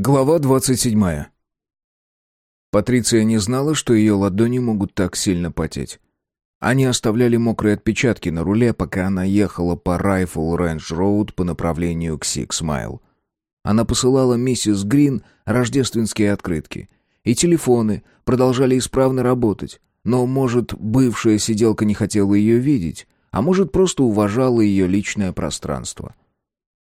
Глава 27. Патриция не знала, что ее ладони могут так сильно потеть. Они оставляли мокрые отпечатки на руле, пока она ехала по Rifle Range Road по направлению к Six Mile. Она посылала миссис Грин рождественские открытки. И телефоны продолжали исправно работать. Но, может, бывшая сиделка не хотела ее видеть, а может, просто уважала ее личное пространство.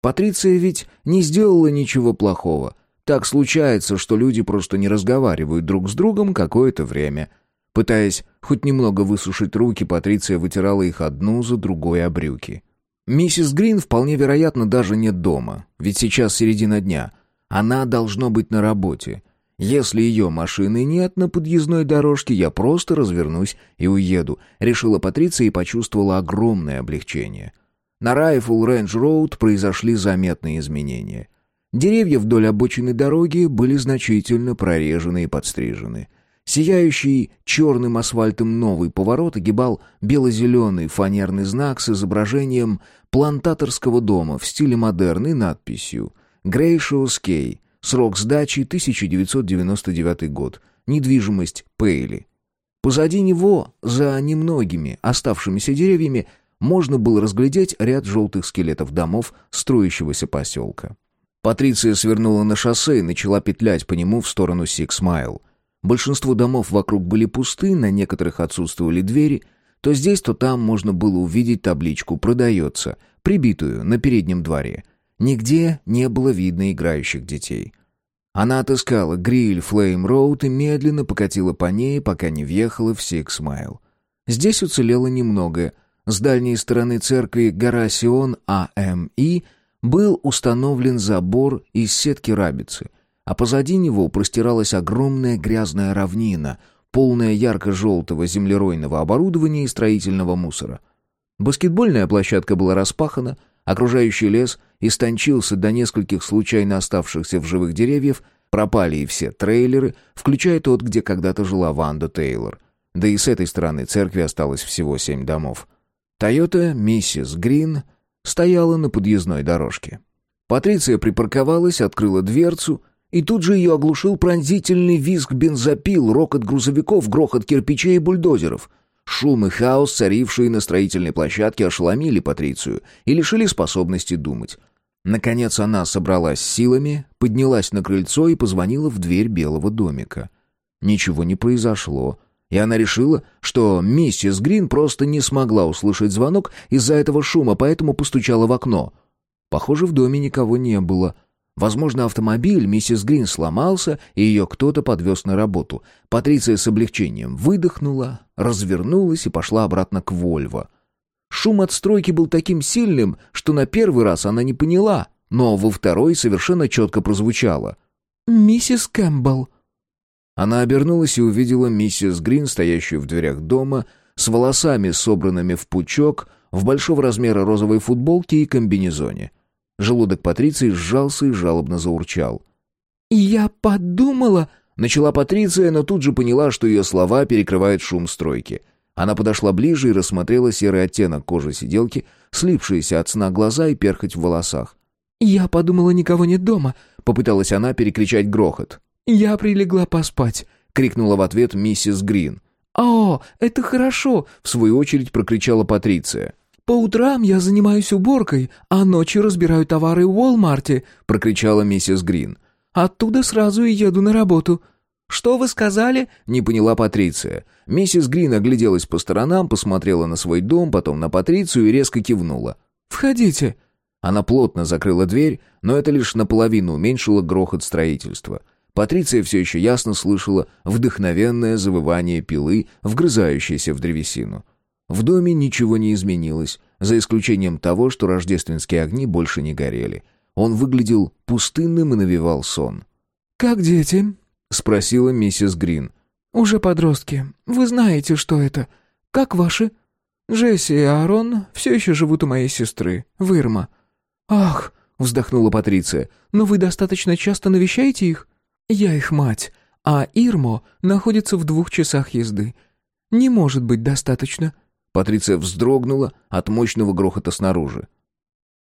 Патриция ведь не сделала ничего плохого — так случается, что люди просто не разговаривают друг с другом какое-то время. Пытаясь хоть немного высушить руки, Патриция вытирала их одну за другой о брюки. Миссис Грин вполне вероятно даже нет дома, ведь сейчас середина дня. Она должно быть на работе. Если ее машины нет на подъездной дорожке, я просто развернусь и уеду, решила Патриция и почувствовала огромное облегчение. На Райфл Рейндж Роуд произошли заметные изменения. Деревья вдоль обочины дороги были значительно прорежены и подстрижены. Сияющий черным асфальтом новый поворот огибал бело-зеленый фанерный знак с изображением плантаторского дома в стиле модерн и надписью «Грейшиус Кей», срок сдачи 1999 год, недвижимость Пейли. Позади него, за немногими оставшимися деревьями, можно было разглядеть ряд желтых скелетов домов строящегося поселка. Патриция свернула на шоссе и начала петлять по нему в сторону Сикс-Майл. Большинство домов вокруг были пусты, на некоторых отсутствовали двери. То здесь, то там можно было увидеть табличку «Продается», прибитую на переднем дворе. Нигде не было видно играющих детей. Она отыскала Грилл-Флейм-роуд и медленно покатила по ней, пока не въехала в Сикс Майл. Здесь уцелело немного. С дальней стороны церкви гора Сион АМИ – был установлен забор из сетки рабицы, а позади него простиралась огромная грязная равнина, полная ярко-желтого землеройного оборудования и строительного мусора. Баскетбольная площадка была распахана, окружающий лес истончился до нескольких случайно оставшихся в живых деревьев, пропали и все трейлеры, включая тот, где когда-то жила Ванда Тейлор. Да и с этой стороны церкви осталось всего семь домов. «Тойота Миссис Грин» стояла на подъездной дорожке. Патриция припарковалась, открыла дверцу, и тут же ее оглушил пронзительный визг бензопил, рокот грузовиков, грохот кирпичей и бульдозеров. Шум и хаос, царившие на строительной площадке, ошеломили Патрицию и лишили способности думать. Наконец она собралась силами, поднялась на крыльцо и позвонила в дверь белого домика. Ничего не произошло, и она решила, что миссис Грин просто не смогла услышать звонок из-за этого шума, поэтому постучала в окно. Похоже, в доме никого не было. Возможно, автомобиль миссис Грин сломался, и ее кто-то подвез на работу. Патриция с облегчением выдохнула, развернулась и пошла обратно к Вольво. Шум от стройки был таким сильным, что на первый раз она не поняла, но во второй совершенно четко прозвучало. «Миссис Кэмпбелл». Она обернулась и увидела миссис Грин, стоящую в дверях дома, с волосами, собранными в пучок, в большого размера розовой футболке и комбинезоне. Желудок Патриции сжался и жалобно заурчал. «Я подумала...» — начала Патриция, но тут же поняла, что ее слова перекрывают шум стройки. Она подошла ближе и рассмотрела серый оттенок кожи сиделки, слипшиеся от сна глаза и перхоть в волосах. «Я подумала, никого нет дома», — попыталась она перекричать грохот. «Я прилегла поспать», — крикнула в ответ миссис Грин. «О, это хорошо!» — в свою очередь прокричала Патриция. «По утрам я занимаюсь уборкой, а ночью разбираю товары в Уолмарте», — прокричала миссис Грин. «Оттуда сразу и еду на работу». «Что вы сказали?» — не поняла Патриция. Миссис Грин огляделась по сторонам, посмотрела на свой дом, потом на Патрицию и резко кивнула. «Входите». Она плотно закрыла дверь, но это лишь наполовину уменьшило грохот строительства. Патриция все еще ясно слышала вдохновенное завывание пилы, вгрызающейся в древесину. В доме ничего не изменилось, за исключением того, что рождественские огни больше не горели. Он выглядел пустынным и навевал сон. «Как дети?» — спросила миссис Грин. «Уже подростки. Вы знаете, что это. Как ваши?» «Джесси и Аарон все еще живут у моей сестры, в Ирма». «Ах!» — вздохнула Патриция. «Но вы достаточно часто навещаете их?» Я их мать, а Ирмо находится в двух часах езды. Не может быть достаточно». Патриция вздрогнула от мощного грохота снаружи.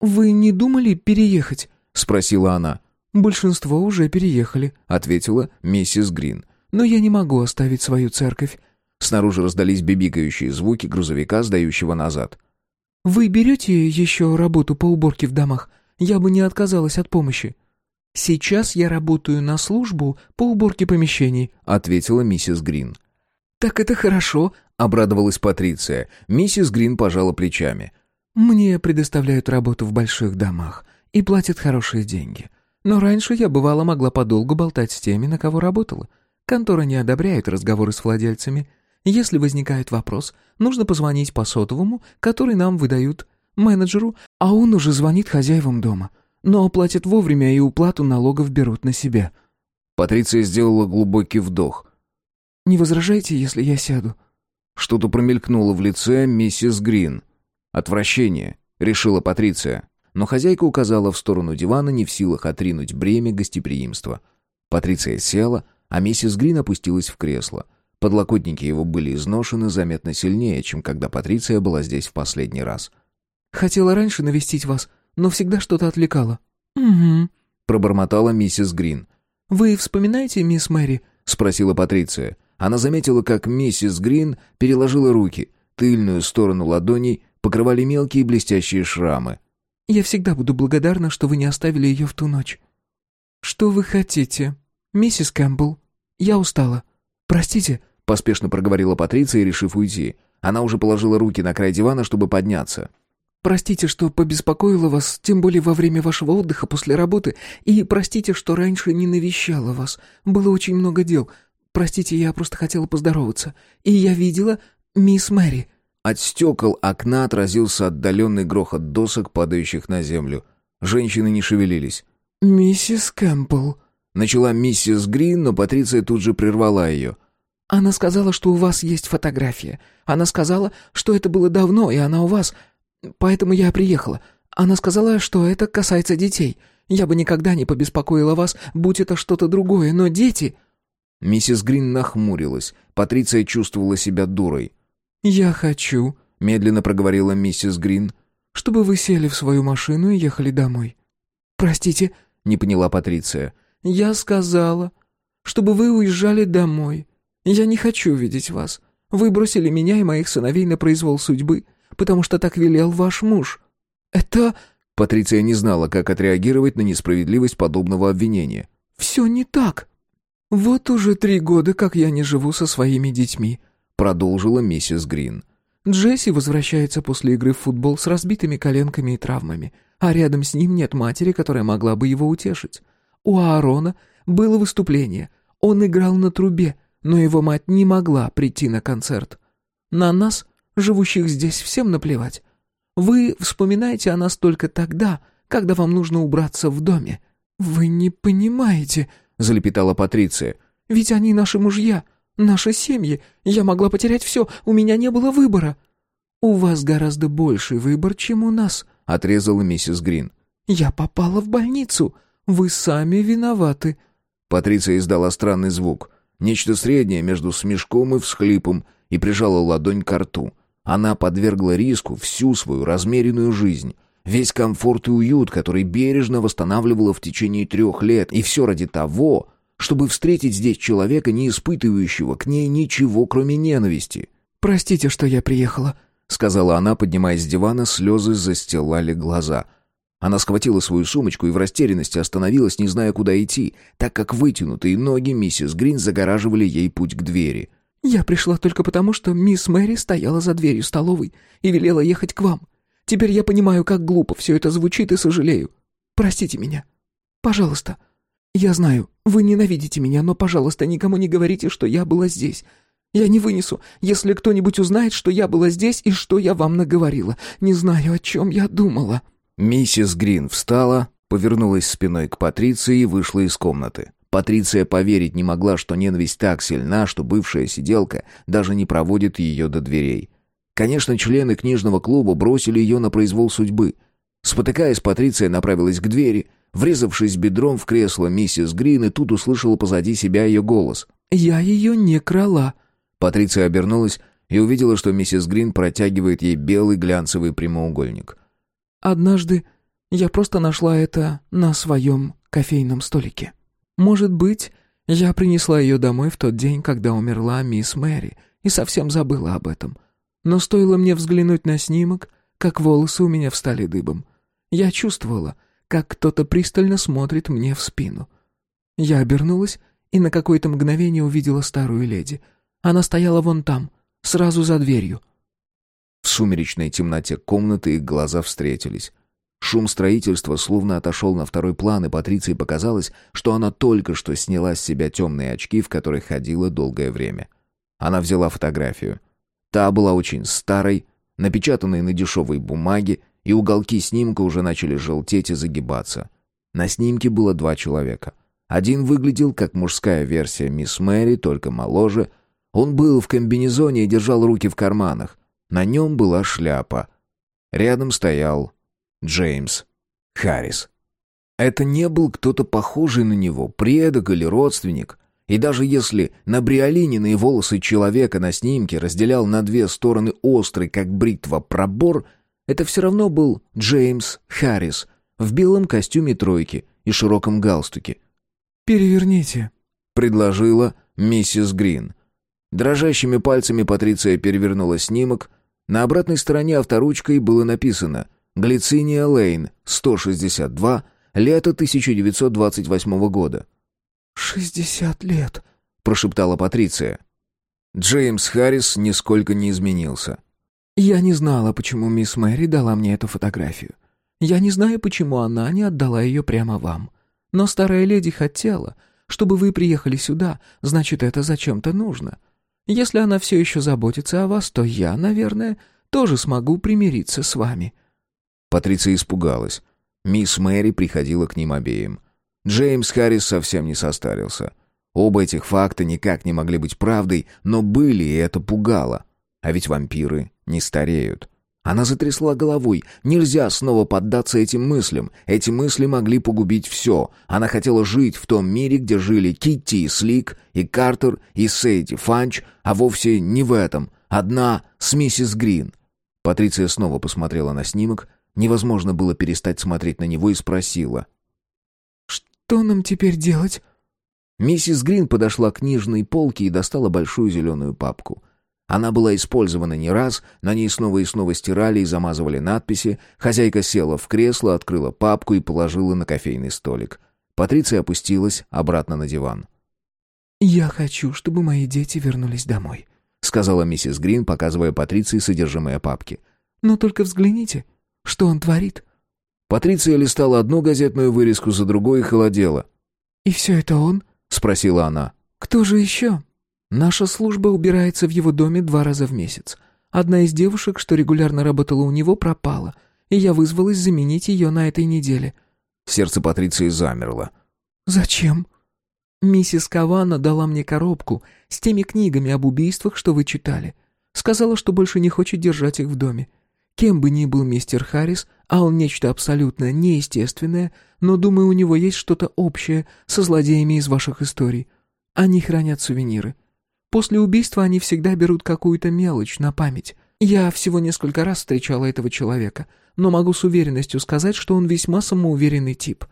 «Вы не думали переехать?» — спросила она. «Большинство уже переехали», — ответила миссис Грин. «Но я не могу оставить свою церковь». Снаружи раздались бибикающие звуки грузовика, сдающего назад. «Вы берете еще работу по уборке в домах? Я бы не отказалась от помощи». «Сейчас я работаю на службу по уборке помещений», — ответила миссис Грин. «Так это хорошо», — обрадовалась Патриция. Миссис Грин пожала плечами. «Мне предоставляют работу в больших домах и платят хорошие деньги. Но раньше я, бывало, могла подолгу болтать с теми, на кого работала. Контора не одобряет разговоры с владельцами. Если возникает вопрос, нужно позвонить по сотовому, который нам выдают менеджеру, а он уже звонит хозяевам дома но оплатят вовремя и уплату налогов берут на себя». Патриция сделала глубокий вдох. «Не возражайте, если я сяду?» Что-то промелькнуло в лице миссис Грин. «Отвращение», — решила Патриция. Но хозяйка указала в сторону дивана, не в силах отринуть бремя гостеприимства. Патриция села, а миссис Грин опустилась в кресло. Подлокотники его были изношены заметно сильнее, чем когда Патриция была здесь в последний раз. «Хотела раньше навестить вас, но всегда что-то отвлекало». «Угу», — пробормотала миссис Грин. «Вы вспоминаете мисс Мэри?» — спросила Патриция. Она заметила, как миссис Грин переложила руки. Тыльную сторону ладоней покрывали мелкие блестящие шрамы. «Я всегда буду благодарна, что вы не оставили ее в ту ночь». «Что вы хотите, миссис Кэмпбелл? Я устала. Простите», — поспешно проговорила Патриция, решив уйти. Она уже положила руки на край дивана, чтобы подняться. Простите, что побеспокоила вас, тем более во время вашего отдыха после работы, и простите, что раньше не навещала вас. Было очень много дел. Простите, я просто хотела поздороваться. И я видела мисс Мэри». От стекол окна отразился отдаленный грохот досок, падающих на землю. Женщины не шевелились. «Миссис Кэмпбелл», — начала миссис Грин, но Патриция тут же прервала ее. «Она сказала, что у вас есть фотография. Она сказала, что это было давно, и она у вас. Поэтому я приехала. Она сказала, что это касается детей. Я бы никогда не побеспокоила вас, будь это что-то другое, но дети...» Миссис Грин нахмурилась. Патриция чувствовала себя дурой. «Я хочу», — медленно проговорила миссис Грин, «чтобы вы сели в свою машину и ехали домой». «Простите», — не поняла Патриция. «Я сказала, чтобы вы уезжали домой. Я не хочу видеть вас. Вы бросили меня и моих сыновей на произвол судьбы потому что так велел ваш муж. Это...» Патриция не знала, как отреагировать на несправедливость подобного обвинения. «Все не так. Вот уже три года, как я не живу со своими детьми», продолжила миссис Грин. «Джесси возвращается после игры в футбол с разбитыми коленками и травмами, а рядом с ним нет матери, которая могла бы его утешить. У Аарона было выступление. Он играл на трубе, но его мать не могла прийти на концерт. На нас живущих здесь всем наплевать. Вы вспоминаете о нас только тогда, когда вам нужно убраться в доме. Вы не понимаете, залепетала Патриция. Ведь они наши мужья, наши семьи. Я могла потерять все, у меня не было выбора. У вас гораздо больший выбор, чем у нас, отрезала миссис Грин. Я попала в больницу. Вы сами виноваты. Патриция издала странный звук, нечто среднее между смешком и всхлипом, и прижала ладонь к рту. Она подвергла риску всю свою размеренную жизнь, весь комфорт и уют, который бережно восстанавливала в течение трех лет, и все ради того, чтобы встретить здесь человека, не испытывающего к ней ничего, кроме ненависти. «Простите, что я приехала», — сказала она, поднимаясь с дивана, слезы застилали глаза. Она схватила свою сумочку и в растерянности остановилась, не зная, куда идти, так как вытянутые ноги миссис Грин загораживали ей путь к двери. «Я пришла только потому, что мисс Мэри стояла за дверью столовой и велела ехать к вам. Теперь я понимаю, как глупо все это звучит и сожалею. Простите меня. Пожалуйста. Я знаю, вы ненавидите меня, но, пожалуйста, никому не говорите, что я была здесь. Я не вынесу, если кто-нибудь узнает, что я была здесь и что я вам наговорила. Не знаю, о чем я думала». Миссис Грин встала, повернулась спиной к Патриции и вышла из комнаты. Патриция поверить не могла, что ненависть так сильна, что бывшая сиделка даже не проводит ее до дверей. Конечно, члены книжного клуба бросили ее на произвол судьбы. Спотыкаясь, Патриция направилась к двери, врезавшись бедром в кресло миссис Грин, и тут услышала позади себя ее голос. «Я ее не крала». Патриция обернулась и увидела, что миссис Грин протягивает ей белый глянцевый прямоугольник. «Однажды Я просто нашла это на своем кофейном столике. Может быть, я принесла ее домой в тот день, когда умерла мисс Мэри, и совсем забыла об этом. Но стоило мне взглянуть на снимок, как волосы у меня встали дыбом. Я чувствовала, как кто-то пристально смотрит мне в спину. Я обернулась и на какое-то мгновение увидела старую леди. Она стояла вон там, сразу за дверью. В сумеречной темноте комнаты их глаза встретились. Шум строительства словно отошел на второй план, и Патриции показалось, что она только что сняла с себя темные очки, в которых ходила долгое время. Она взяла фотографию. Та была очень старой, напечатанной на дешевой бумаге, и уголки снимка уже начали желтеть и загибаться. На снимке было два человека. Один выглядел как мужская версия мисс Мэри, только моложе. Он был в комбинезоне и держал руки в карманах. На нем была шляпа. Рядом стоял Джеймс Харрис. Это не был кто-то похожий на него, предок или родственник. И даже если набриолиненные волосы человека на снимке разделял на две стороны острый, как бритва, пробор, это все равно был Джеймс Харрис в белом костюме тройки и широком галстуке. «Переверните», — предложила миссис Грин. Дрожащими пальцами Патриция перевернула снимок. На обратной стороне авторучкой было написано — Глициния Лейн, 162, лето 1928 года. «Шестьдесят лет», — прошептала Патриция. Джеймс Харрис нисколько не изменился. «Я не знала, почему мисс Мэри дала мне эту фотографию. Я не знаю, почему она не отдала ее прямо вам. Но старая леди хотела, чтобы вы приехали сюда, значит, это зачем-то нужно. Если она все еще заботится о вас, то я, наверное, тоже смогу примириться с вами». Патриция испугалась. Мисс Мэри приходила к ним обеим. Джеймс Харрис совсем не состарился. Оба этих факта никак не могли быть правдой, но были, и это пугало. А ведь вампиры не стареют. Она затрясла головой. Нельзя снова поддаться этим мыслям. Эти мысли могли погубить все. Она хотела жить в том мире, где жили Китти и Слик, и Картер, и Сейди Фанч, а вовсе не в этом. Одна с миссис Грин. Патриция снова посмотрела на снимок, Невозможно было перестать смотреть на него и спросила. «Что нам теперь делать?» Миссис Грин подошла к книжной полке и достала большую зеленую папку. Она была использована не раз, на ней снова и снова стирали и замазывали надписи. Хозяйка села в кресло, открыла папку и положила на кофейный столик. Патриция опустилась обратно на диван. «Я хочу, чтобы мои дети вернулись домой», — сказала миссис Грин, показывая Патриции содержимое папки. «Но только взгляните, что он творит?» Патриция листала одну газетную вырезку за другой и холодела. «И все это он?» — спросила она. «Кто же еще?» «Наша служба убирается в его доме два раза в месяц. Одна из девушек, что регулярно работала у него, пропала, и я вызвалась заменить ее на этой неделе». Сердце Патриции замерло. «Зачем?» «Миссис Кавана дала мне коробку с теми книгами об убийствах, что вы читали. Сказала, что больше не хочет держать их в доме. Кем бы ни был мистер Харрис, а он нечто абсолютно неестественное, но, думаю, у него есть что-то общее со злодеями из ваших историй. Они хранят сувениры. После убийства они всегда берут какую-то мелочь на память. Я всего несколько раз встречала этого человека, но могу с уверенностью сказать, что он весьма самоуверенный тип.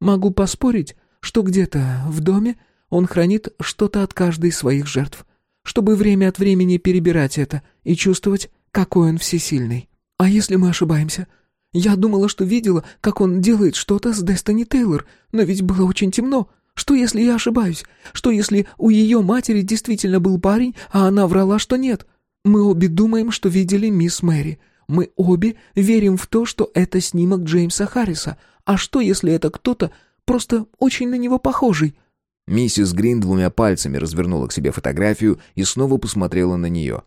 Могу поспорить, что где-то в доме он хранит что-то от каждой из своих жертв, чтобы время от времени перебирать это и чувствовать, какой он всесильный. «А если мы ошибаемся? Я думала, что видела, как он делает что-то с Дестини Тейлор, но ведь было очень темно. Что, если я ошибаюсь? Что, если у ее матери действительно был парень, а она врала, что нет? Мы обе думаем, что видели мисс Мэри. Мы обе верим в то, что это снимок Джеймса Харриса. А что, если это кто-то просто очень на него похожий?» Миссис Грин двумя пальцами развернула к себе фотографию и снова посмотрела на нее.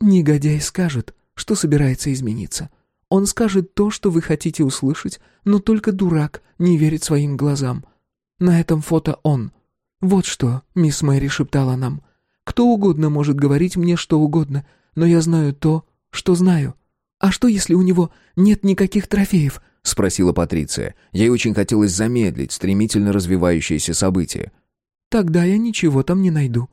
«Негодяй скажет, что собирается измениться. Он скажет то, что вы хотите услышать, но только дурак не верит своим глазам. На этом фото он. Вот что, мисс Мэри шептала нам. Кто угодно может говорить мне что угодно, но я знаю то, что знаю. А что, если у него нет никаких трофеев? — спросила Патриция. Ей очень хотелось замедлить стремительно развивающиеся события. «Тогда я ничего там не найду.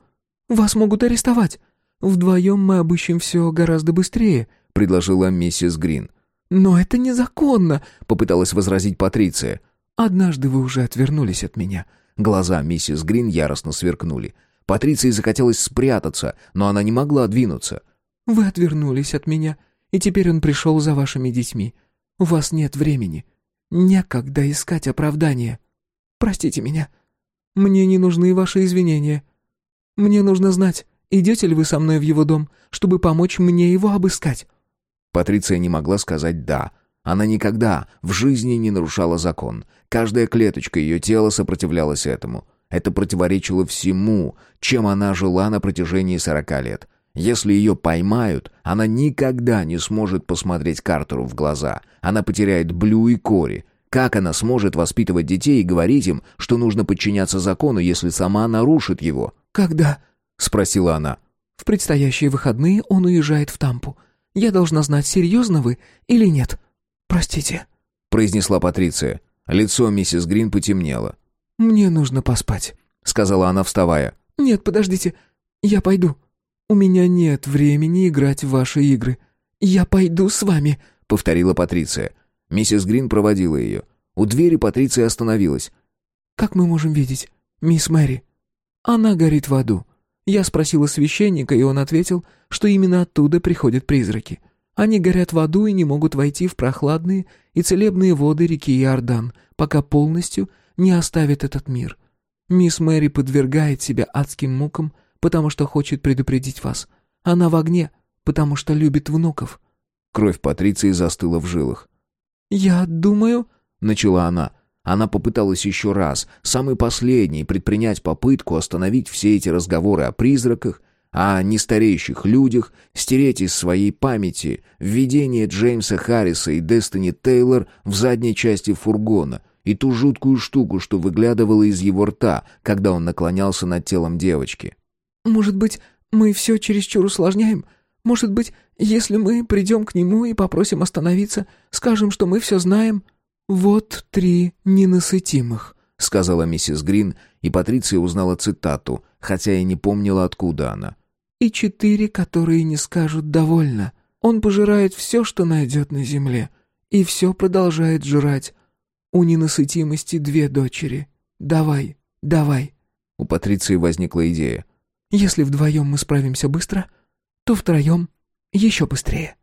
Вас могут арестовать. Вдвоем мы обыщем все гораздо быстрее», — предложила миссис Грин. «Но это незаконно», — попыталась возразить Патриция. «Однажды вы уже отвернулись от меня». Глаза миссис Грин яростно сверкнули. Патриции захотелось спрятаться, но она не могла двинуться. «Вы отвернулись от меня, и теперь он пришел за вашими детьми. У вас нет времени. Некогда искать оправдания. Простите меня. Мне не нужны ваши извинения. Мне нужно знать, идете ли вы со мной в его дом, чтобы помочь мне его обыскать». Патриция не могла сказать «да». Она никогда в жизни не нарушала закон. Каждая клеточка ее тела сопротивлялась этому. Это противоречило всему, чем она жила на протяжении сорока лет. Если ее поймают, она никогда не сможет посмотреть Картеру в глаза. Она потеряет Блю и Кори. Как она сможет воспитывать детей и говорить им, что нужно подчиняться закону, если сама нарушит его? «Когда?» — спросила она. «В предстоящие выходные он уезжает в Тампу. Я должна знать, серьезно вы или нет. Простите», — произнесла Патриция. Лицо миссис Грин потемнело. «Мне нужно поспать», — сказала она, вставая. «Нет, подождите. Я пойду. У меня нет времени играть в ваши игры. Я пойду с вами», — повторила Патриция. Миссис Грин проводила ее. У двери Патриция остановилась. «Как мы можем видеть, мисс Мэри?» «Она горит в аду». Я спросила священника, и он ответил, что именно оттуда приходят призраки. Они горят в аду и не могут войти в прохладные и целебные воды реки Иордан, пока полностью не оставят этот мир. Мисс Мэри подвергает себя адским мукам, потому что хочет предупредить вас. Она в огне, потому что любит внуков». Кровь Патриции застыла в жилах. «Я думаю...» — начала она. Она попыталась еще раз, самый последний, предпринять попытку остановить все эти разговоры о призраках о нестареющих людях, стереть из своей памяти введение Джеймса Харриса и Дестини Тейлор в задней части фургона и ту жуткую штуку, что выглядывала из его рта, когда он наклонялся над телом девочки. «Может быть, мы все чересчур усложняем? Может быть, если мы придем к нему и попросим остановиться, скажем, что мы все знаем?» «Вот три ненасытимых», — сказала миссис Грин, и Патриция узнала цитату, хотя и не помнила, откуда она и четыре, которые не скажут «довольно». Он пожирает все, что найдет на земле, и все продолжает жрать. У ненасытимости две дочери. Давай, давай. У Патриции возникла идея. Если вдвоем мы справимся быстро, то втроем еще быстрее.